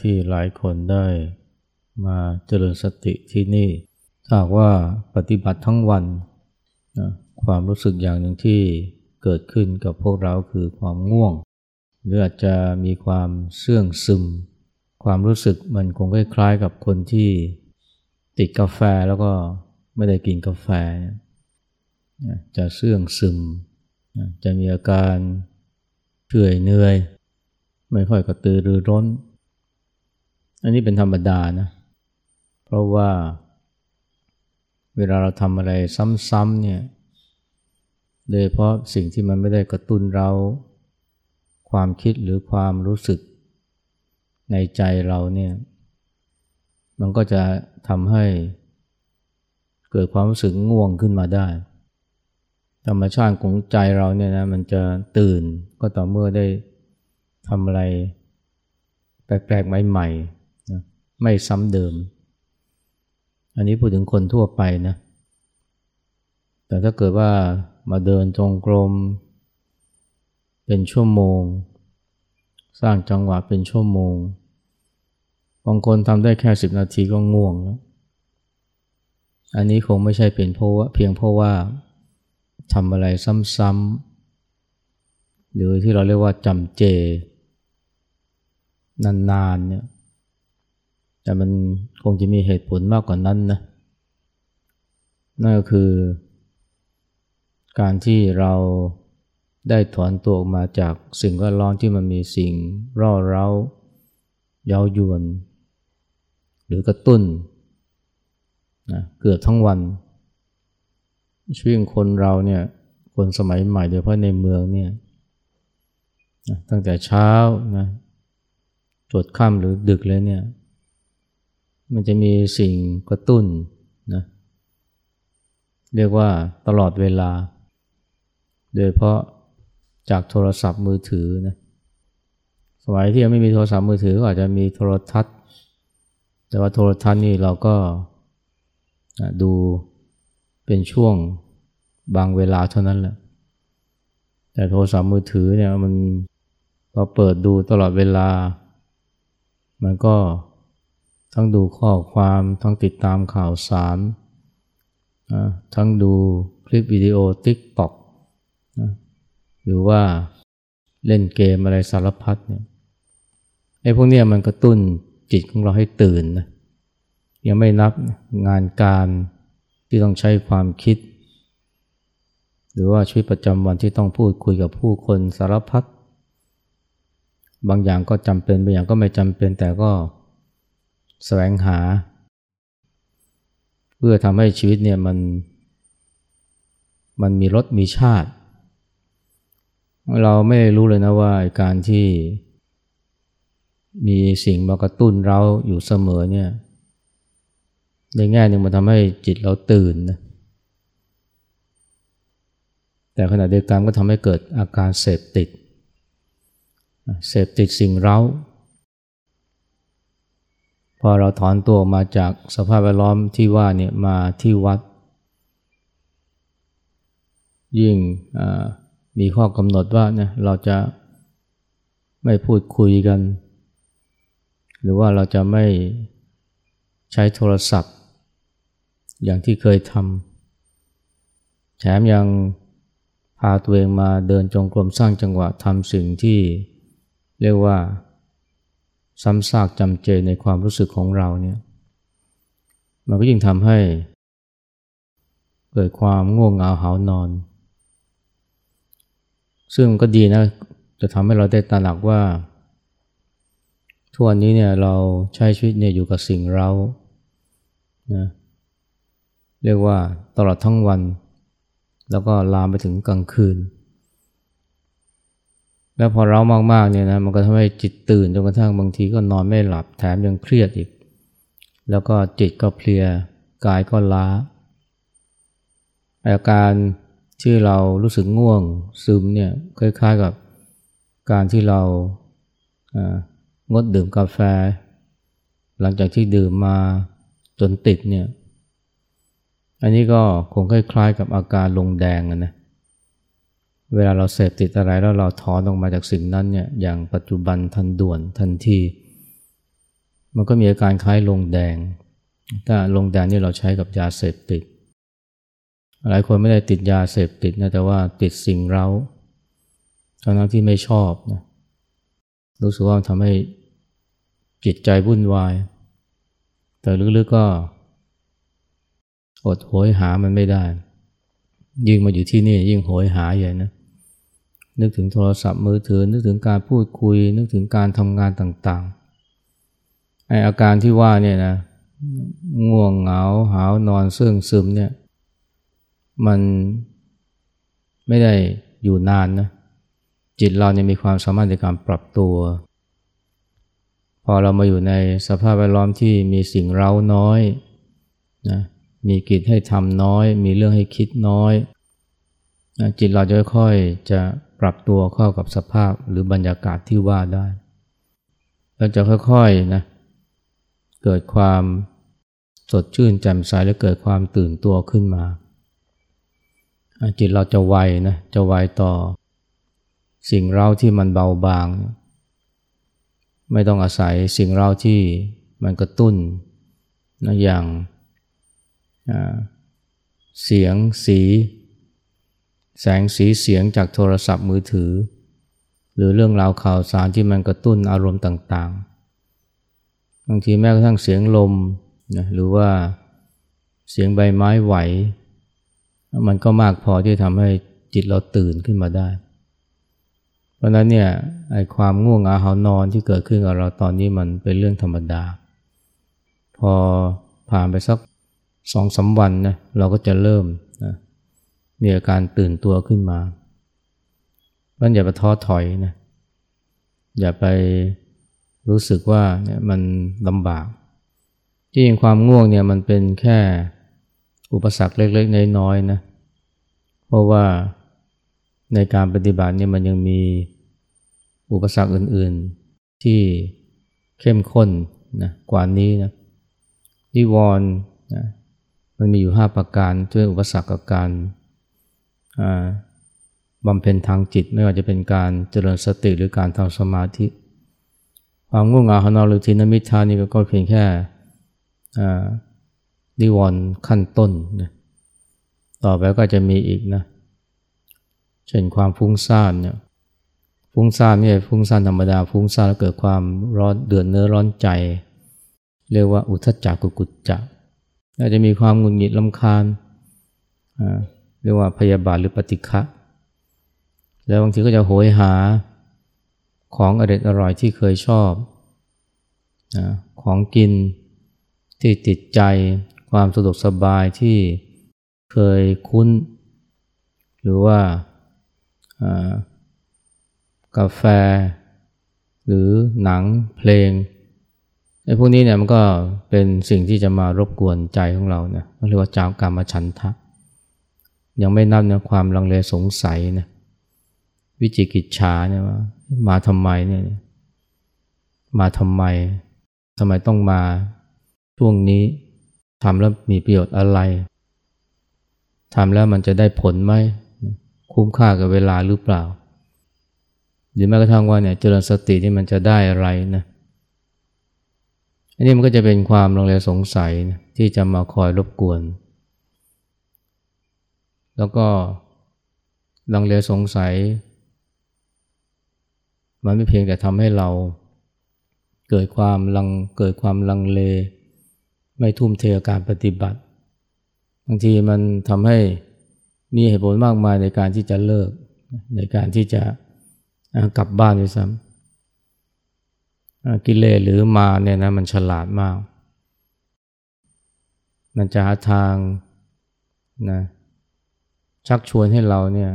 ที่หลายคนได้มาเจริญสติที่นี่ถ้าว่าปฏิบัติทั้งวันนะความรู้สึกอย่างหนึ่งที่เกิดขึ้นกับพวกเราคือความง่วง หรืออาจจะมีความเสื่องซึม ความรู้สึกมันคงคล้ายๆกับคนที่ติดกาแฟแล้วก็ไม่ได้กินกาแฟ จะเสื่องซึม จะมีอาการเฉื่อยเหนื่อย ไม่ค่อยกระตือรือร้น อันนี้เป็นธรรมดานะ เพราะว่า เวลาเราทำอะไรซ้ำๆเนี่ย โดยเพราะสิ่งที่มันไม่ได้กระตุ้นเรา ความคิดหรือความรู้สึกในใจเราเนี่ย มันก็จะทำให้เกิดความรู้สึกง่วงขึ้นมาได้ ธรรมชาติของใจเราเนี่ยนะมันจะตื่นก็ต่อเมื่อได้ทำอะไรแปลกๆใหม่ๆ ไม่ซ้ำเดิม อันนี้พูดถึงคนทั่วไปนะ แต่ถ้าเกิดว่ามาเดินจงกรม เป็นชั่วโมง สร้างจังหวะเป็นชั่วโมง บางคนทำได้แค่สิบนาทีก็ง่วงแล้ว อันนี้คงไม่ใช่เป็นเพราะว่าเพียงเพราะว่าทำอะไรซ้ำๆหรือที่เราเรียกว่าจำเจ นานๆเนี่ย แต่มันคงจะมีเหตุผลมากกว่านั้นนะ นั่นก็คือ การที่เราได้ถอนตัวออกมาจากสิ่งแวดล้อมที่มันมีสิ่งร่อเร้าเย้ายวน หรือกระตุ้นนะเกือบทั้งวัน ชีวิตคนเราเนี่ยคนสมัยใหม่โดยเฉพาะในเมืองเนี่ยตั้งแต่เช้านะจดค่ำหรือดึกเลยเนี่ย มันจะมีสิ่งกระตุ้นนะเรียกว่าตลอดเวลา โดยเพราะจากโทรศัพท์มือถือนะสมัยที่ยังไม่มีโทรศัพท์มือถือก็อาจจะมีโทรทัศน์ แต่ว่าโทรทัศน์นี่เราก็ดูเป็นช่วงบางเวลาเท่านั้นแหละ แต่โทรศัพท์มือถือเนี่ยมันพอเปิดดูตลอดเวลา มันก็ ทั้งดูข้อความทั้งติดตามข่าวสารทั้งดูคลิปวิดีโอติ๊กต็อกหรือว่าเล่นเกมอะไรสารพัดเนี่ยไอ้พวกนี้มันกระตุ้นจิตของเราให้ตื่นนะยังไม่นับงานการที่ต้องใช้ความคิด หรือว่าชีวิตประจำวันที่ต้องพูดคุยกับผู้คนสารพัดบางอย่างก็จำเป็นบางอย่างก็ไม่จำเป็นแต่ก็ แสวงหา เพื่อทำให้ชีวิตเนี่ยมัน มันมีรสมีชาติ เราไม่รู้เลยนะว่าการที่มีสิ่งมากระตุ้นเราอยู่เสมอเนี่ยในแง่หนึ่งมันทำให้จิตเราตื่นนะแต่ขณะเดียวกันก็ทำให้เกิดอาการเสพติด เสพติดสิ่งเร้า พอเราถอนตัวมาจากสภาพแวดล้อมที่ว่าเนี่ยมาที่วัด ยิ่งมีข้อกำหนดว่าเนี่ยเราจะไม่พูดคุยกัน หรือว่าเราจะไม่ใช้โทรศัพท์ อย่างที่เคยทำแถมยังพาตัวเองมาเดินจงกรมสร้างจังหวะทำสิ่งที่เรียกว่า ซ้ำซากจำเจในความรู้สึกของเราเนี่ยมันก็ยิ่งทำให้เกิดความง่วงเหงาหานอน ซึ่งก็ดีนะ จะทำให้เราได้ตระหนักว่า ทุกวันนี้เนี่ยเราใช้ชีวิตเนี่ยอยู่กับสิ่งเรานะเรียกว่าตลอดทั้งวัน แล้วก็ลามไปถึงกลางคืน แล้วพอเรามากๆเนี่ยนะมันก็ทำให้จิตตื่นจนกระทั่งบางทีก็นอนไม่หลับแถมยังเครียดอีก แล้วก็จิตก็เพลียกายก็ล้า อาการที่เรารู้สึกง่วงซึมเนี่ยคล้ายๆกับการที่เรางดดื่มกาแฟ หลังจากที่ดื่มมาจนติดเนี่ย อันนี้ก็คงคล้ายๆกับอาการลงแดงนะ เวลาเราเสพติดอะไรแล้วเราถอนออกมาจากสิ่งนั้นเนี่ยอย่างปัจจุบันทันด่วนทันทีมันก็มีอาการคล้ายลงแดง ถ้าลงแดงนี่เราใช้กับยาเสพติด หลายคนไม่ได้ติดยาเสพติดนะแต่ว่าติดสิ่งเร้าทั้งที่ไม่ชอบนะรู้สึกว่าทำให้จิตใจวุ่นวาย แต่ลึกๆก็อดโหยหามันไม่ได้ ยิ่งมาอยู่ที่นี่ยิ่งโหยหาใหญ่นะ นึกถึงโทรศัพท์มือถือ นึกถึงการพูดคุย นึกถึงการทำงานต่างๆไออาการที่ว่าเนี่ยนะง่วงเหงาหาวนอนเสื่องซึมเนี่ยมันไม่ได้อยู่นานนะจิตเราเนี่ยมีความสามารถในการปรับตัว พอเรามาอยู่ในสภาพแวดล้อมที่มีสิ่งเร้าน้อยนะมีกิจให้ทำน้อย มีเรื่องให้คิดน้อยนะจิตเราจะค่อยๆจะ ปรับตัวเข้ากับสภาพหรือบรรยากาศที่ว่าได้ แล้วจะค่อยๆนะเกิดความสดชื่นแจ่มใสและเกิดความตื่นตัวขึ้นมา จิตเราจะไวนะจะไวต่อ สิ่งเร้าที่มันเบาบาง ไม่ต้องอาศัยสิ่งเร้าที่มันกระตุ้นนะอย่างเสียงสี แสงสีเสียงจากโทรศัพท์มือถือ หรือเรื่องราวข่าวสารที่มันกระตุ้นอารมณ์ต่างๆ บางทีแม้กระทั่งเสียงลมนะหรือว่าเสียงใบไม้ไหว มันก็มากพอที่ทำให้จิตเราตื่นขึ้นมาได้ เพราะนั้นเนี่ยไอ้ความง่วงอาหานอนที่เกิดขึ้นกับเราตอนนี้มันเป็นเรื่องธรรมดา พอผ่านไปสักสองสาวันนะเราก็จะเริ่ม มีอาการตื่นตัวขึ้นมามันอย่าไปท้อถอยนะ อย่าไปรู้สึกว่าเนี่ยมันลำบากที่จริงความง่วงเนี่ยมันเป็นแค่อุปสรรคเล็กๆ น้อยๆนะ เพราะว่าในการปฏิบัติเนี่ยมันยังมีอุปสรรคอื่นๆ ที่เข้มข้นนะกว่านี้นะนิวรณ์นะมันมีอยู่ห้าประการช่วยอุปสรรคกับการ บำเพ็ญทางจิตไม่ว่าจะเป็นการเจริญสติหรือการทำสมาธิ ความง่วงเหงาหานอนหรือทินมิทานี่ก็เพียงแค่นิวรณ์ขั้นต้นนะต่อไปก็จะมีอีกนะเช่นความฟุ้งซ่านเนี่ยฟุ้งซ่านไม่ใช่ฟุ้งซ่านธรรมดาฟุ้งซ่านแล้วเกิดความร้อนเดือดเนื้อร้อนใจ เรียกว่าอุทจักกุกุจจะอาจจะมีความหงุดหงิดลำคาญ เรียกว่าพยาบาทหรือปฏิฆะแล้วบางทีก็จะโหยหาของอร่อยอร่อยที่เคยชอบของกินที่ติดใจความสะดวกสบายที่เคยคุ้น หรือว่ากาแฟ หรือหนังเพลงไอ้พวกนี้เนี่ยมันก็เป็นสิ่งที่จะมารบกวนใจของเราเนี่ยเรียกว่าจามกรรมฉันทะ ยังไม่นับเนี่ยความลังเลสงสัยนะวิจิกิจฉาเนี่ยว่ามาทำไมเนี่ยมาทำไมทำไมต้องมาช่วงนี้ทำแล้วมีประโยชน์อะไรทำแล้วมันจะได้ผลไหมคุ้มค่ากับเวลาหรือเปล่า หรือแม้กระทั่งว่าเนี่ยเจริญสติที่มันจะได้อะไรนะอันนี้มันก็จะเป็นความลังเลสงสัยนะที่จะมาคอยรบกวน แล้วก็ลังเลสงสัย มันไม่เพียงแต่ทำให้เรา เกิดความลังเกิดความลังเล ไม่ทุ่มเทการปฏิบัติ บางทีมันทำให้มีเหตุผลมากมายในการที่จะเลิก ในการที่จะกลับบ้านด้วยซ้ำกิเลสหรือมาเนี่ยนะมันฉลาดมาก มันจะหาทางนะ ชักชวนให้เราเนี่ย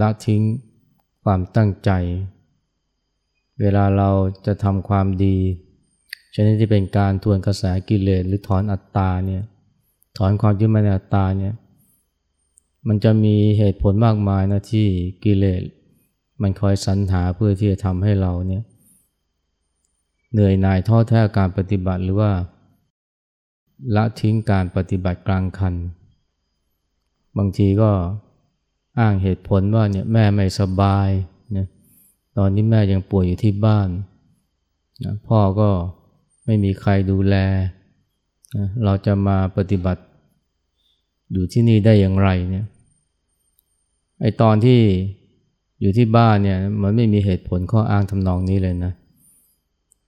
ละทิ้งความตั้งใจ เวลาเราจะทำความดีชนิดที่เป็นการทวนกระแสกิเลสหรือถอนอัตตาเนี่ยถอนความยึดมั่นในอัตตาเนี่ยมันจะมีเหตุผลมากมายนะที่กิเลสมันคอยสรรหาเพื่อที่จะทำให้เราเนี่ยเหนื่อยหน่ายท้อแท้การปฏิบัติหรือว่า ละทิ้งการปฏิบัติกลางคัน บางทีก็อ้างเหตุผลว่าเนี่ยแม่ไม่สบายนะตอนนี้แม่ยังป่วยอยู่ที่บ้านนะพ่อก็ไม่มีใครดูแลเราจะมาปฏิบัติอยู่ที่นี่ได้อย่างไรเนี่ยไอตอนที่อยู่ที่บ้านเนี่ยมันไม่มีเหตุผลข้ออ้างทำนองนี้เลยนะ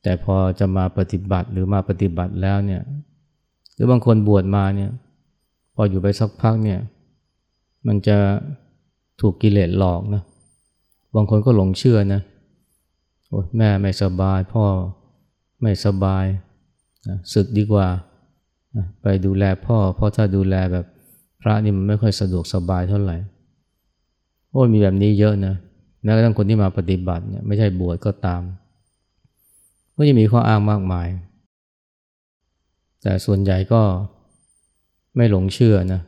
แต่พอจะมาปฏิบัติหรือมาปฏิบัติแล้วเนี่ยหรือบางคนบวชมาเนี่ยพออยู่ไปสักพักเนี่ย มันจะถูกกิเลสหลอกนะ บางคนก็หลงเชื่อนะโอ้แม่ไม่สบาย พ่อไม่สบายศึกดีกว่าไปดูแลพ่อ เพราะถ้าดูแลแบบพระนี่มันไม่ค่อยสะดวกสบายเท่าไหร่ โอ้มีแบบนี้เยอะนะแม้กระทั่งคนที่มาปฏิบัติเนี่ยไม่ใช่บวชก็ตาม ก็จะมีข้ออ้างมากมาย แต่ส่วนใหญ่ก็ไม่หลงเชื่อนะ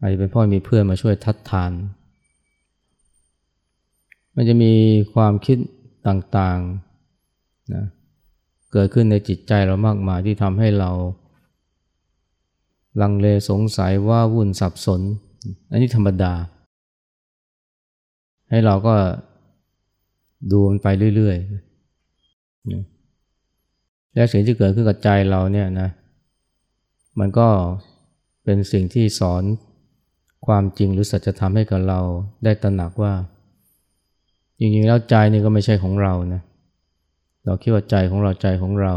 อาจจะเป็นพ่อมีเพื่อนมาช่วยทัดทาน มันจะมีความคิดต่างๆนะเกิดขึ้นในจิตใจเรามากมายที่ทำให้เรา ลังเลสงสัยว่าวุ่นสับสน อันนี้ธรรมดา ให้เราก็ดูมันไปเรื่อยๆและสิ่งที่เกิดขึ้นกับใจเราเนี่ยนะ มันก็เป็นสิ่งที่สอน ความจริงหรือสัจธรรมให้กับเราได้ตระหนักว่า จริงๆแล้วใจนี่ก็ไม่ใช่ของเรานะเราคิดว่าใจของเราใจของเรา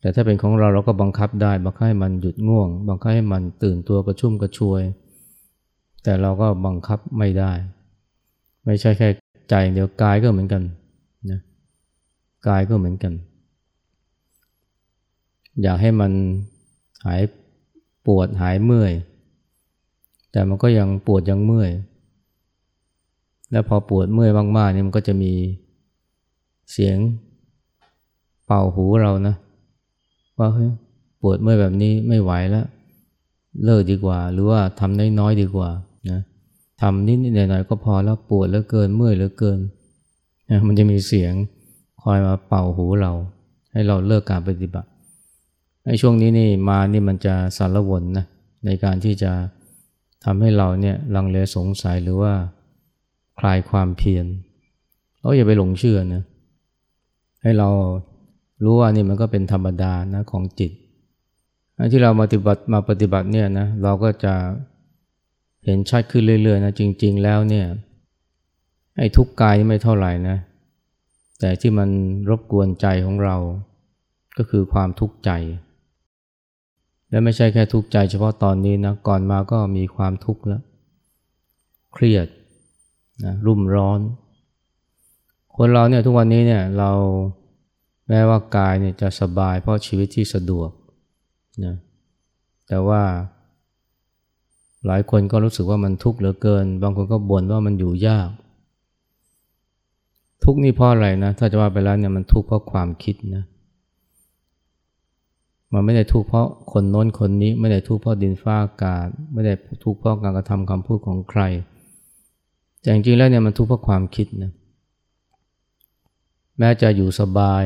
แต่ถ้าเป็นของเราเราก็บังคับได้ บังคับให้มันหยุดง่วง บังคับให้มันตื่นตัวกระชุ่มกระชวย แต่เราก็บังคับไม่ได้ ไม่ใช่แค่ใจเดียวกายก็เหมือนกันนะกายก็เหมือนกัน อยากให้มันหายปวดหายเมื่อย แต่มันก็ยังปวดยังเมื่อย แล้วพอปวดเมื่อยมากๆเนี่ยมันก็จะมีเสียงเป่าหูเรานะว่าเฮ้ยปวดเมื่อยแบบนี้ไม่ไหวแล้วเลิกดีกว่า หรือว่าทำน้อยๆดีกว่านะทำนิดๆหน่อยๆก็พอแล้วปวดเหลือเกินเมื่อยเหลือเกินนะมันจะมีเสียงคอยมาเป่าหูเรา ให้เราเลิกการปฏิบัติในช่วงนี้นี่มานี่มันจะสารวนนะในการที่จะ ทำให้เราเนี่ยลังเลสงสัยหรือว่าคลายความเพียรเราอย่าไปหลงเชื่อนะให้เรารู้ว่านี่มันก็เป็นธรรมดานะของจิตที่เรามาปฏิบัติมาปฏิบัติเนี่ยนะเราก็จะเห็นชัดขึ้นเรื่อยๆนะจริง ๆ แล้วเนี่ยไอ้ทุกข์กายไม่เท่าไหร่นะ แต่ที่มันรบกวนใจของเราก็คือความทุกข์ใจ และไม่ใช่แค่ทุกข์ใจเฉพาะตอนนี้นะ ก่อนมาก็มีความทุกข์แล้ว เครียดนะรุ่มร้อน คนเราเนี่ยทุกวันนี้เนี่ยเราแม้ว่ากายเนี่ยจะสบายเพราะชีวิตที่สะดวกนะแต่ว่า หลายคนก็รู้สึกว่ามันทุกข์เหลือเกิน บางคนก็บ่นว่ามันอยู่ยาก ทุกข์นี่เพราะอะไรนะ ถ้าจะว่าไปแล้วเนี่ยมันทุกข์เพราะความคิดนะ มันไม่ได้ทุกข์เพราะคนโน้นคนนี้ ไม่ได้ทุกข์เพราะดินฟ้าอากาศ ไม่ได้ทุกข์เพราะการกระทำคำพูดของใคร แต่จริงๆแล้วเนี่ยมันทุกข์เพราะความคิดนะแม้จะอยู่สบาย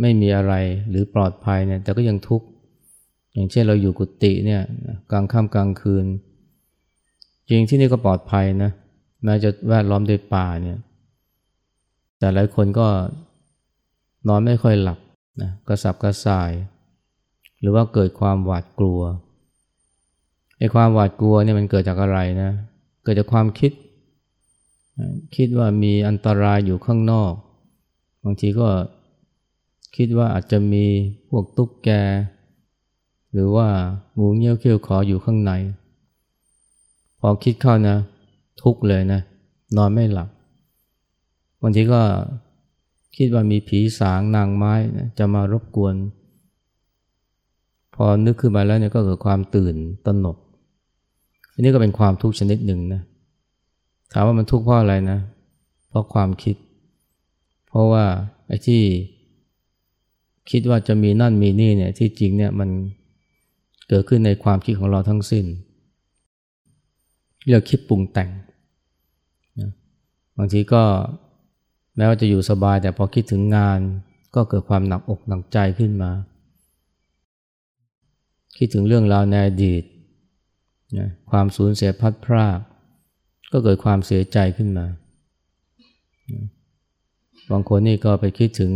ไม่มีอะไรหรือปลอดภัยเนี่ยแต่ก็ยังทุกข์อย่างเช่นเราอยู่กุฏิเนี่ยกลางค่ำกลางคืน จริงที่นี่ก็ปลอดภัยนะแม้จะแวดล้อมด้วยป่าเนี่ยแต่หลายคนก็นอนไม่ค่อยหลับนะกระสับกระส่าย หรือว่าเกิดความหวาดกลัวไอ้ความหวาดกลัวเนี่ยมันเกิดจากอะไรนะ เกิดจากความคิด คิดว่ามีอันตรายอยู่ข้างนอก บางทีก็คิดว่าอาจจะมีพวกตุ๊กแก หรือว่างูเงี้ยวเขี้ยวขออยู่ข้างใน พอคิดเข้านะ ทุกเลยนะ นอนไม่หลับบางทีก็คิดว่ามีผีสางนางไม้นะจะมารบกวน พอนึกขึ้นมาแล้วเนี่ยก็เกิดความตื่นตระหนก อันนี้ก็เป็นความทุกข์ชนิดหนึ่งนะ ถามว่ามันทุกข์เพราะอะไรนะ เพราะความคิด เพราะว่าไอ้ที่คิดว่าจะมีนั่นมีนี่เนี่ยที่จริงเนี่ยมันเกิดขึ้นในความคิดของเราทั้งสิ้น เรียกคิดปรุงแต่งนะบางทีก็แม้ว่าจะอยู่สบายแต่พอคิดถึงงานก็เกิดความหนักอกหนักใจขึ้นมา คิดถึงเรื่องราวในอดีตนะความสูญเสียพัดพรากก็เกิดความเสียใจขึ้นมา บางคนนี่ก็ไปคิดถึง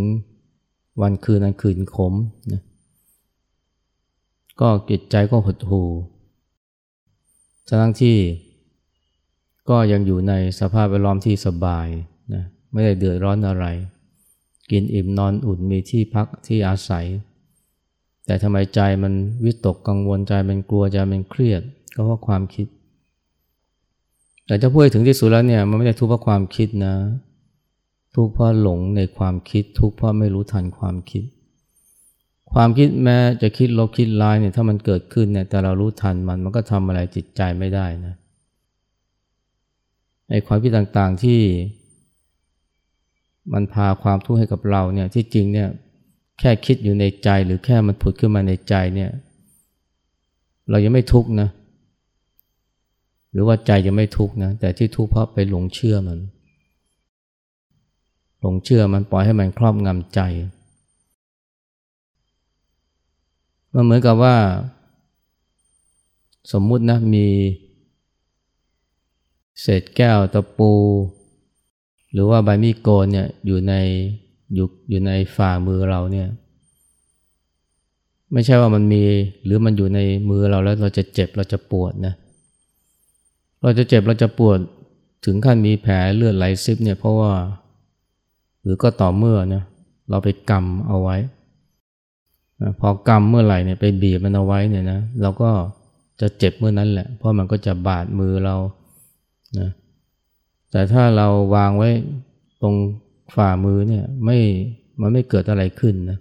วันคืนนั้นคืนขมนะก็จิตใจก็หดหู่ทั้งที่ก็ยังอยู่ในสภาพแวดล้อมที่สบายนะไม่ได้เดือดร้อนอะไร กินอิ่มนอนอุ่นมีที่พักที่อาศัย แต่ทำไมใจมันวิตกกังวลใจมันกลัวใจมันเครียด ก็เพราะความคิด แต่จะพูดถึงที่สุดแล้วเนี่ยมันไม่ได้ทุกข์เพราะความคิดนะ ทุกข์เพราะหลงในความคิด ทุกข์เพราะไม่รู้ทันความคิด ความคิดแม้จะคิดลบคิดร้ายเนี่ยถ้ามันเกิดขึ้นเนี่ยแต่เรารู้ทันมันมันก็ทำอะไรจิตใจไม่ได้นะไอ้ความคิดต่างๆที่มันพาความทุกข์ให้กับเราเนี่ยที่จริงเนี่ย แค่คิดอยู่ในใจหรือแค่มันผุดขึ้นมาในใจเนี่ย เรายังไม่ทุกข์นะ หรือว่าใจยังไม่ทุกข์นะ แต่ที่ทุกข์เพราะไปหลงเชื่อมัน หลงเชื่อมันปล่อยให้มันครอบงำใจมันเหมือนกับว่า สมมุตินะมี เศษแก้วตะปู หรือว่าใบมีดโกนเนี่ยอยู่ใน อยู่อยู่ในฝ่ามือเราเนี่ย ไม่ใช่ว่ามันมีหรือมันอยู่ในมือเราแล้วเราจะเจ็บเราจะปวดนะเราจะเจ็บเราจะปวดถึงขั้นมีแผลเลือดไหลซิบเนี่ยเพราะว่า หรือก็ต่อเมื่อนะเราไปกำเอาไว้พอกำเมื่อไหร่เนี่ยไปบีบมันเอาไว้เนี่ยนะเราก็จะเจ็บเมื่อนั้นแหละ เพราะมันก็จะบาดมือเรานะแต่ถ้าเราวางไว้ตรง ฝ่ามือเนี่ยไม่มันไม่เกิดอะไรขึ้นนะ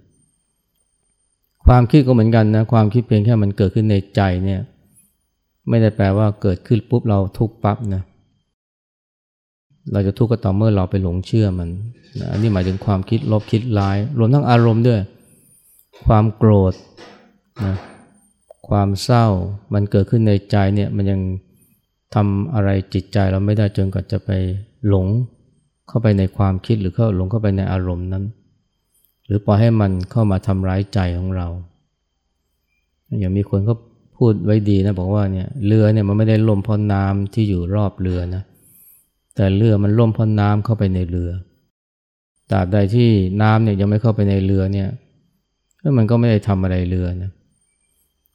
ความคิดก็เหมือนกันนะความคิดเพียงแค่มันเกิดขึ้นในใจเนี่ยไม่ได้แปลว่าเกิดขึ้นปุ๊บเราทุกปั๊บนะเราจะทุกข์ก็ต่อเมื่อเราไปหลงเชื่อมันนะอันนี้หมายถึงความคิดลบคิดร้าย รวมทั้งอารมณ์ด้วย ความโกรธนะความเศร้ามันเกิดขึ้นในใจเนี่ยมันยังทำอะไรจิตใจเราไม่ได้จนกว่าจะไปหลง เข้าไปในความคิดหรือเข้าหลงเข้าไปในอารมณ์นั้น หรือปล่อยให้มันเข้ามาทำร้ายใจของเรา อย่างมีคนก็พูดไว้ดีนะบอกว่าเนี่ยเรือเนี่ยมันไม่ได้ล่มเพราะน้ำที่อยู่รอบเรือนะแต่เรือมันล่มเพราะน้ำเข้าไปในเรือตราบใดที่น้ำเนี่ยยังไม่เข้าไปในเรือเนี่ยมันก็ไม่ได้ทำอะไรเรือนะ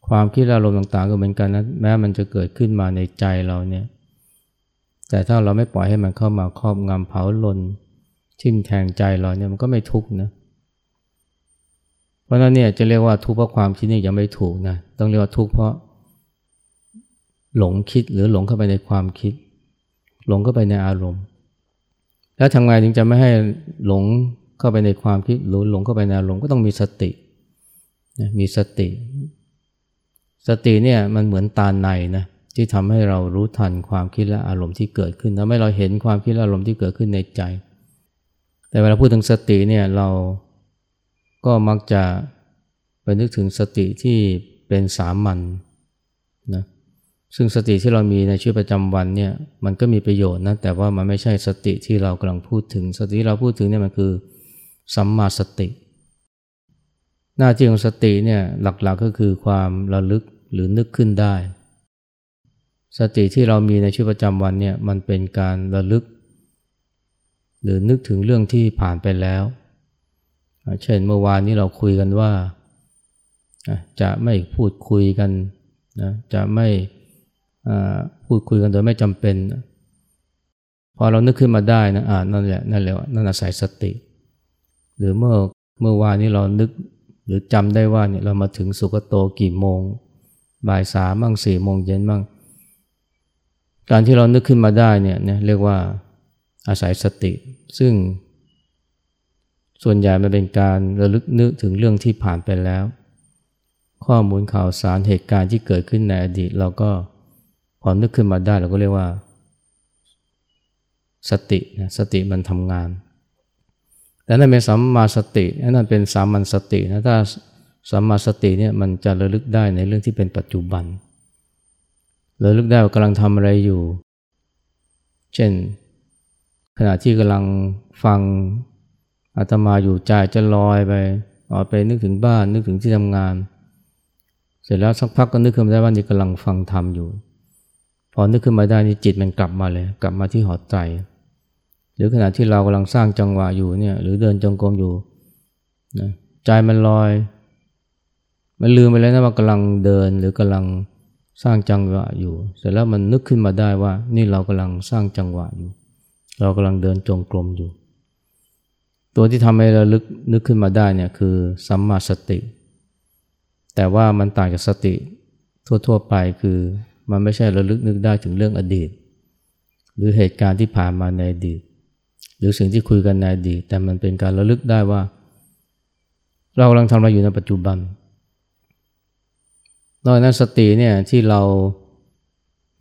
ความคิดอารมณ์ต่างๆก็เหมือนกันนะแม้มันจะเกิดขึ้นมาในใจเราเนี่ย แต่ถ้าเราไม่ปล่อยให้มันเข้ามาครอบงำเผาลนทิ่มแทงใจเราเนี่ยมันก็ไม่ทุกข์นะ เพราะนั้นเนี่ยจะเรียกว่าทุกข์เพราะความคิดนี่ยังไม่ถูกนะต้องเรียกว่าทุกข์เพราะ หลงคิดหรือหลงเข้าไปในความคิด หลงเข้าไปในอารมณ์ แล้วทำไงถึงจะไม่ให้หลงเข้าไปในความคิดหรือหลงเข้าไปในอารมณ์ก็ต้องมีสติมีสติ สติเนี่ยมันเหมือนตาในนะ ที่ทำให้เรารู้ทันความคิดและอารมณ์ที่เกิดขึ้นทำให้เราเห็นความคิดและอารมณ์ที่เกิดขึ้นในใจ แต่เวลาพูดถึงสติเนี่ยเราก็มักจะไปนึกถึงสติที่เป็นสามัญนนะซึ่งสติที่เรามีในชีวิตประจำวันเนี่ยมันก็มีประโยชน์นะแต่ว่ามันไม่ใช่สติที่เรากำลังพูดถึง สติที่เราพูดถึงเนี่ยมันคือสัมมาสติ หน้าที่ของสติเนี่ยหลักๆก็คือความระลึกหรือนึกขึ้นได้ สติที่เรามีในชีวิตประจำวันเนี่ยมันเป็นการระลึก หรือนึกถึงเรื่องที่ผ่านไปแล้ว เช่นเมื่อวานนี้เราคุยกันว่า จะไม่พูดคุยกันนะจะไม่พูดคุยกันโดยไม่จำเป็น พอเรานึกขึ้นมาได้นะอ่านั่นแหละนั่นแหละนั่นอาศัยสติ หรือเมื่อเมื่อวานนี้เรานึกหรือจำได้ว่าเนี่ยเรามาถึงสุกโตกี่โมง บ่ายสามบ้างสี่โมงเย็นบ้าง การที่เรานึกขึ้นมาได้เนี่ยเรียกว่าอาศัยสติ ซึ่ง ส่วนใหญ่มันเป็นการระลึกนึกถึงเรื่องที่ผ่านไปแล้ว ข้อมูลข่าวสารเหตุการณ์ที่เกิดขึ้นในอดีต เราก็พอนึกขึ้นมาได้เราก็เรียกว่า สตินะสติมันทำงานแต่นั่นเป็นสัมมาสตินั่นเป็นสามัญสตินะถ้าสัมมาสติเนี่ยมันจะระลึกได้ในเรื่องที่เป็นปัจจุบัน ระลึกได้ว่ากำลังทำอะไรอยู่ เช่น ขณะที่กำลังฟังอาตมาอยู่ใจจะลอยไปออกไปนึกถึงบ้านนึกถึงที่ทำงาน เสร็จแล้วสักพักก็นึกขึ้นมาได้ว่านี่กำลังฟังธรรมอยู่ พอนึกขึ้นมาได้นี่จิตมันกลับมาเลย กลับมาที่หอใจหรือขณะที่เรากำลังสร้างจังหวะอยู่เนี่ยหรือเดินจงกรมอยู่นะใจมันลอย มันลืมไปแล้วนะว่ากำลังเดินหรือกำลัง สร้างจังหวะอยู่ เสร็จแล้วมันนึกขึ้นมาได้ว่า นี่เรากำลังสร้างจังหวะอยู่ เรากำลังเดินจงกรมอยู่ ตัวที่ทำให้เราลึกนึกขึ้นมาได้เนี่ยคือสัมมาสติ แต่ว่ามันต่างจากสติทั่วๆไปคือมันไม่ใช่ระลึกนึกได้ถึงเรื่องอดีต หรือเหตุการณ์ที่ผ่านมาในอดีต หรือสิ่งที่คุยกันในอดีต แต่มันเป็นการระลึกได้ว่า เรากำลังทำอะไรอยู่ในปัจจุบัน นอกนั้นสติเนี่ยที่เรา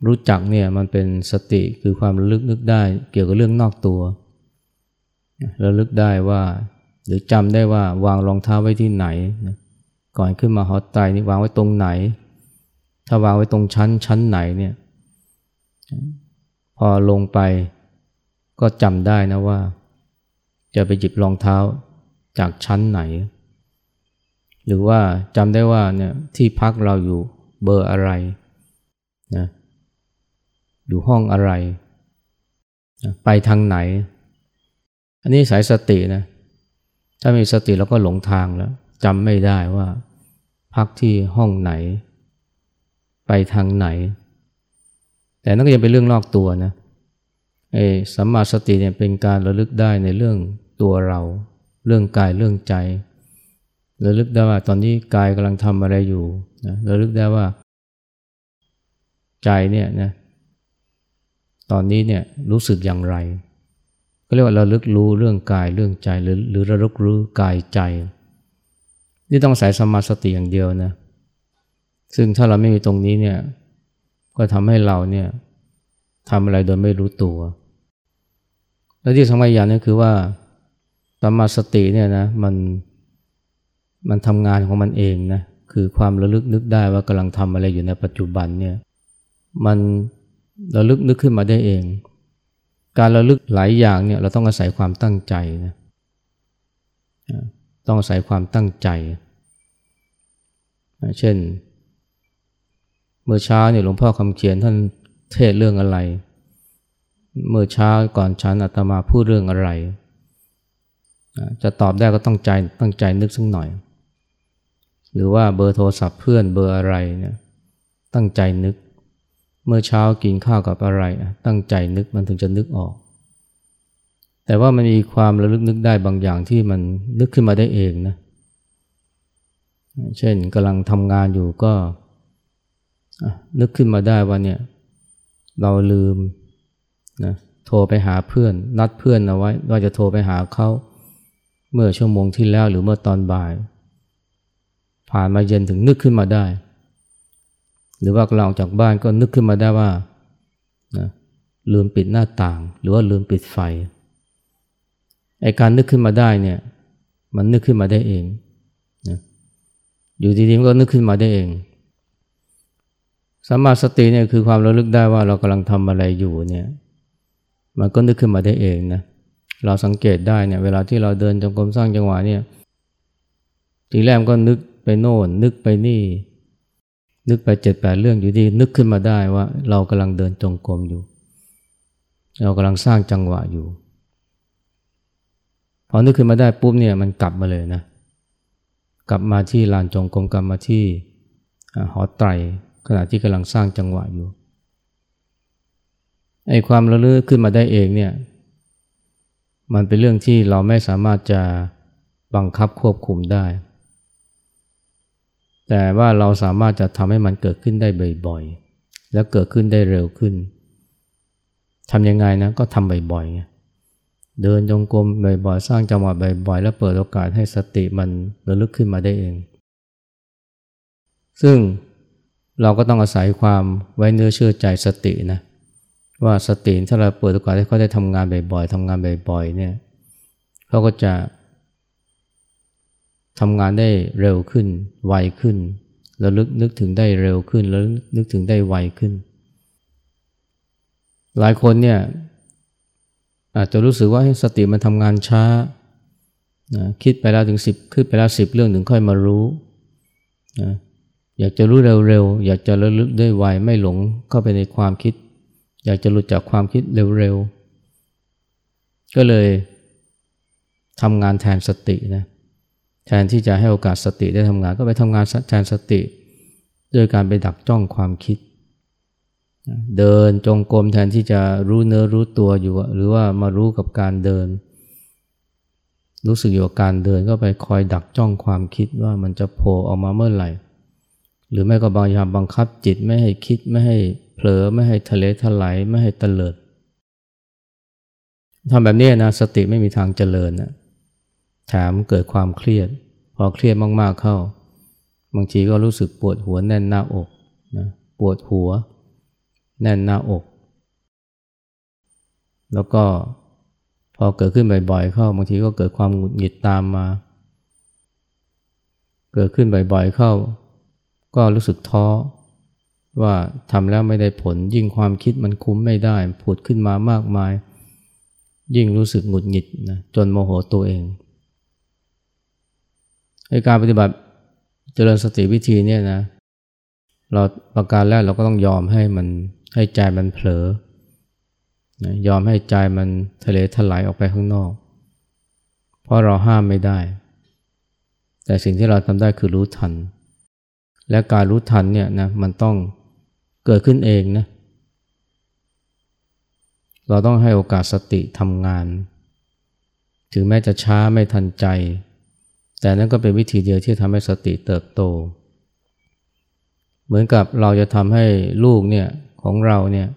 รู้จักเนี่ยมันเป็นสติคือความระลึกนึกได้เกี่ยวกับเรื่องนอกตัวระลึกได้ว่า หรือจำได้ว่าวางรองเท้าไว้ที่ไหนก่อนขึ้นมาหอไตนี่วางไว้ตรงไหน ถ้าวางไว้ตรงชั้นชั้นไหนเนี่ยพอลงไปก็จำได้นะว่า จะไปหยิบรองเท้าจากชั้นไหน หรือว่าจำได้ว่าเนี่ยที่พักเราอยู่เบอร์อะไรนะอยู่ห้องอะไรนะไปทางไหน อันนี้สายสตินะถ้ามีสติเราก็หลงทางแล้วจำไม่ได้ว่า พักที่ห้องไหน ไปทางไหน แต่นั่นก็ยังเป็นเรื่องนอกตัวนะไอ้สัมมาสติเนี่ยเป็นการระลึกได้ในเรื่องตัวเรา เรื่องกายเรื่องใจ ระลึกได้ว่าตอนนี้กายกำลังทำอะไรอยู่นะระลึกได้ว่า ใจเนี่ยนะตอนนี้เนี่ยรู้สึกอย่างไร ก็เรียกว่าระลึกรู้เรื่องกายเรื่องใจหรือหรือระลึกรู้กายใจ นี่ต้องใส่สมาสติอย่างเดียวนะซึ่งถ้าเราไม่มีตรงนี้เนี่ยก็ทำให้เราเนี่ยทำอะไรโดยไม่รู้ตัว และที่สำคัญอย่างนึงคือว่าสมาสติเนี่ยนะมัน มันทำงานของมันเองนะคือความระลึกนึกได้ว่ากำลังทำอะไรอยู่ในปัจจุบันเนี่ยมันระลึกนึกขึ้นมาได้เอง การระลึกหลายอย่างเนี่ยเราต้องอาศัยความตั้งใจนะต้องอาศัยความตั้งใจ เช่น เมื่อเช้าเนี่ยหลวงพ่อคำเขียนท่านเทศเรื่องอะไร เมื่อเช้าก่อนฉันอาตมาพูดเรื่องอะไร จะตอบได้ก็ต้องใจตั้งใจนึกสักหน่อย หรือว่าเบอร์โทรศัพท์เพื่อนเบอร์อะไรเนี่ยตั้งใจนึก เมื่อเช้ากินข้าวกับอะไร ตั้งใจนึกมันถึงจะนึกออก แต่ว่ามันมีความระลึกนึกได้บางอย่างที่มันนึกขึ้นมาได้เองนะ เช่นกำลังทำงานอยู่ก็นึกขึ้นมาได้ว่าเนี่ยเราลืมนะโทรไปหาเพื่อน นัดเพื่อนเอาไว้ว่าจะโทรไปหาเขาเมื่อชั่วโมงที่แล้วหรือเมื่อตอนบ่าย ผ่านมาเย็นถึงนึกขึ้นมาได้ หรือว่าเราออกจากบ้านก็นึกขึ้นมาได้ว่านะลืมปิดหน้าต่าง หรือว่าลืมปิดไฟไอการนึกขึ้นมาได้เนี่ย มันนึกขึ้นมาได้เองนะอยู่ดีๆก็นึกขึ้นมาได้เองสมาสติเนี่ยคือความระลึกได้ว่าเรากำลังทำอะไรอยู่เนี่ย มันก็นึกขึ้นมาได้เองนะเราสังเกตได้เนี่ย เวลาที่เราเดินจงกรมสร้างจังหวะเนี่ยทีแรกก็นึก ไปโน่น นึกไปนี่ นึกไปเจ็ดแปดเรื่องอยู่ดี นึกขึ้นมาได้ว่า เรากำลังเดินจงกรมอยู่ เรากำลังสร้างจังหวะอยู่ พอนึกขึ้นมาได้ปุ๊บเนี่ยมันกลับมาเลยนะ กลับมาที่ลานจงกรมกลับมาที่หอไตรขณะที่กำลังสร้างจังหวะอยู่ไอ้ความระลึกขึ้นมาได้เองเนี่ย มันเป็นเรื่องที่เราไม่สามารถจะบังคับควบคุมได้ แต่ว่าเราสามารถจะทำให้มันเกิดขึ้นได้บ่อยๆ แล้วเกิดขึ้นได้เร็วขึ้นทำยังไงนะก็ทำบ่อยๆ เดินจงกรมบ่อยๆ สร้างจังหวะบ่อยๆ แล้วเปิดโอกาสให้สติมันระลึกขึ้นมาได้เอง ซึ่งเราก็ต้องอาศัยความไว้เนื้อเชื่อใจสตินะว่าสติถ้าเราเปิดโอกาสให้เขาได้ทำงานบ่อยๆทำงานบ่อยๆเนี่ยเขาก็จะ ทำงานได้เร็วขึ้น ไวขึ้นระลึกนึกถึงได้เร็วขึ้นแล้วนึกถึงได้ไวขึ้น หลายคนเนี่ยอาจจะรู้สึกว่าสติมันทำงานช้านะคิดไปแล้วถึงสิบขึ้นไปแล้วสิบเรื่องถึงค่อยมารู้นะอยากจะรู้เร็วๆ อยากจะระลึกได้ไวไม่หลงเข้าไปในความคิด อยากจะหลุดจากความคิดเร็วๆ ก็เลยทำงานแทนสตินะ แทนที่จะให้โอกาสสติได้ทำงานก็ไปทำงานแทนสติด้วยการไปดักจ้องความคิด เดินจงกรมแทนที่จะรู้เนื้อรู้ตัวอยู่ หรือว่ามารู้กับการเดิน รู้สึกอยู่กับการเดินก็ไปคอยดักจ้องความคิดว่ามันจะโผล่ออกมาเมื่อไหร่ หรือไม่ก็บางอย่างบังคับจิตไม่ให้คิดไม่ให้เผลอไม่ให้ทะเลทลายไม่ให้เตลิดทำแบบนี้นะสติไม่มีทางเจริญนะ แถมเกิดความเครียด พอเครียดมากๆเข้า บางทีก็รู้สึกปวดหัวแน่นหน้าอกนะปวดหัว แน่นหน้าอก แล้วก็พอเกิดขึ้นบ่อยๆ เข้า บางทีก็เกิดความหงุดหงิดตามมา เกิดขึ้นบ่อยๆ เข้า ก็รู้สึกท้อว่าทำแล้วไม่ได้ผล ยิ่งความคิดมันคุ้มไม่ได้ผุดขึ้นมามากมาย ยิ่งรู้สึกหงุดหงิดนะจนโมโหตัวเอง การปฏิบัติเจริญสติวิธีเนี่ยนะ เราประการแรกเราก็ต้องยอมให้มันให้ใจมันเผลอนะยอมให้ใจมันทะเลถลายออกไปข้างนอก เพราะเราห้ามไม่ได้ แต่สิ่งที่เราทำได้คือรู้ทัน และการรู้ทันเนี่ยนะมันต้องเกิดขึ้นเองนะ เราต้องให้โอกาสสติทำงาน ถึงแม้จะช้าไม่ทันใจ แต่นั่นก็เป็นวิธีเดียวที่ทำให้สติเติบโต เหมือนกับเราจะทำให้ลูกเนี่ยของเราเนี่ย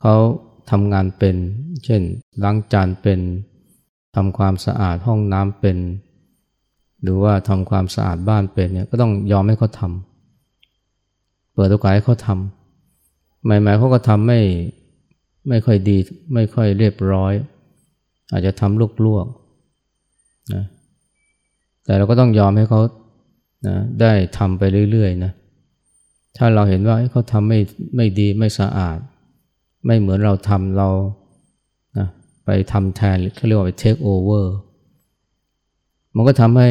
เขาทำงานเป็น เช่นล้างจานเป็นทำความสะอาดห้องน้ำเป็น หรือว่าทำความสะอาดบ้านเป็นเนี่ยก็ต้องยอมให้เขาทำเปิดโอกาสให้เขาทำใหม่ๆเขาก็ทำไม่ไม่ค่อยดี ไม่ค่อยเรียบร้อย อาจจะทำลวกๆ นะแต่เราก็ต้องยอมให้เขานะได้ทำไปเรื่อยๆนะถ้าเราเห็นว่าเขาทำไม่ไม่ดีไม่สะอาด ไม่เหมือนเราทำเรานะไปทำแทนเขาเรียกว่าไป take over มันก็ทำให้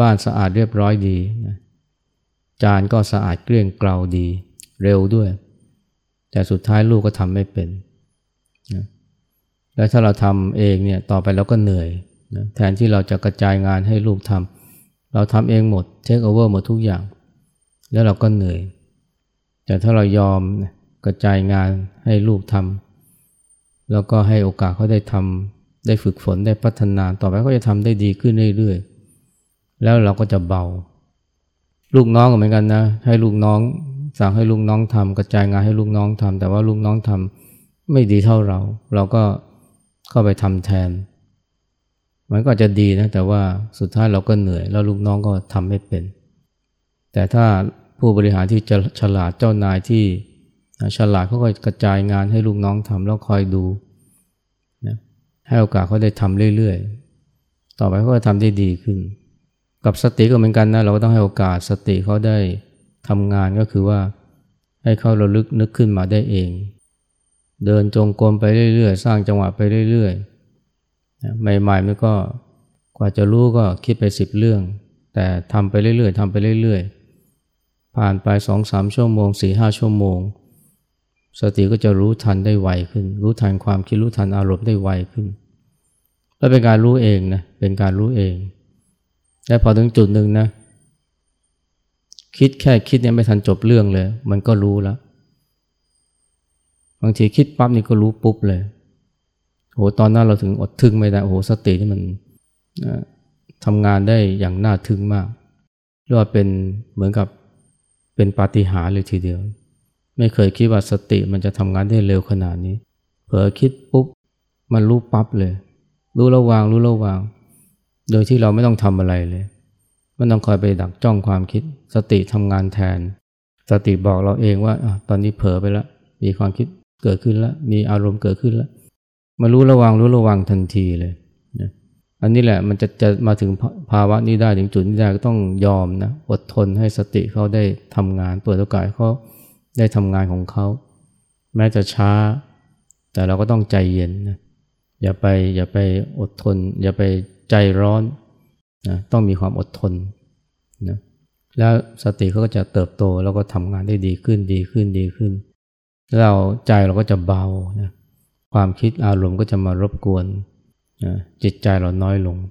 บ้านสะอาดเรียบร้อยดีนะจานก็สะอาดเกลี้ยงเกลาดี เร็วด้วย แต่สุดท้ายลูกก็ทำไม่เป็นนะ แล้วถ้าเราทำเองเนี่ยต่อไปเราก็เหนื่อยนะแทนที่เราจะกระจายงานให้ลูกทำเราทำเองหมด take over หมดทุกอย่าง แล้วเราก็เหนื่อย แต่ถ้าเรายอมกระจายงานให้ลูกทำแล้วก็ให้โอกาสเขาได้ทำได้ฝึกฝนได้พัฒนา ต่อไปเขาจะทำได้ดีขึ้นเรื่อยๆ แล้วเราก็จะเบา ลูกน้องก็เหมือนกันนะ ให้ลูกน้องสั่งให้ลูกน้องทำกระจายงานให้ลูกน้องทำแต่ว่าลูกน้องทำไม่ดีเท่าเรา เราก็ เข้าไปทำแทน มันก็จะดีนะ แต่ว่าสุดท้ายเราก็เหนื่อย แล้วลูกน้องก็ทำไม่เป็น แต่ถ้าผู้บริหารที่จะฉลาดเจ้านายที่ฉลาดเขาก็กระจายงานให้ลูกน้องทำแล้วคอยดูนะให้โอกาสเขาได้ทำเรื่อยๆ ต่อไปเขาจะทำได้ดีขึ้น กับสติก็เหมือนกันนะเราก็ต้องให้โอกาสสติเขาได้ทำงานก็คือว่าให้เขาระลึกนึกขึ้นมาได้เอง เดินจงกรมไปเรื่อยๆ สร้างจังหวะไปเรื่อยๆ ใหม่ๆมันก็กว่าจะรู้ก็คิดไปสิบเรื่อง แต่ทำไปเรื่อยๆทำไปเรื่อยๆ ผ่านไปสองสามชั่วโมงสี่ห้าชั่วโมง สติก็จะรู้ทันได้ไวขึ้น รู้ทันความคิดรู้ทันอารมณ์ได้ไวขึ้น แล้วเป็นการรู้เองนะ เป็นการรู้เอง และพอถึงจุดหนึ่งนะ คิดแค่คิดเนี่ยไม่ทันจบเรื่องเลย มันก็รู้แล้ว บางทีคิดปั๊บนี่ก็รู้ปุ๊บเลยโหตอนนั้นเราถึงอดทึ่งไม่ได้โอ้โหสตินี่มันทำงานได้อย่างน่าทึ่งมากเรียกว่าเป็นเหมือนกับเป็นปาฏิหาริย์เลยทีเดียว ไม่เคยคิดว่าสติมันจะทำงานได้เร็วขนาดนี้ เผลอคิดปุ๊บมันรู้ปั๊บเลย รู้ระวางรู้ระวาง โดยที่เราไม่ต้องทำอะไรเลยไม่ต้องคอยไปดักจ้องความคิด สติทำงานแทน สติบอกเราเองว่าอตอนนี้เผลอไปแล้วมีความคิด เกิดขึ้นแล้ว มีอารมณ์เกิดขึ้นแล้วมารู้ระวังรู้ระวังทันทีเลยนะอันนี้แหละมันจะจะมาถึงภาวะนี้ได้ถึงจุดนี้ได้ก็ต้องยอมนะอดทนให้สติเขาได้ทำงาน เปิดโอกาสเขาได้ทำงานของเขา แม้จะช้า แต่เราก็ต้องใจเย็นนะอย่าไปอย่าไปอดทน อย่าไปใจร้อนนะต้องมีความอดทนนะแล้วสติเขาก็จะเติบโตแล้วก็ทำงานได้ดีขึ้นดีขึ้นดีขึ้น เราใจเราก็จะเบานะความคิดอารมณ์ก็จะมารบกวนจิตใจเราน้อยลง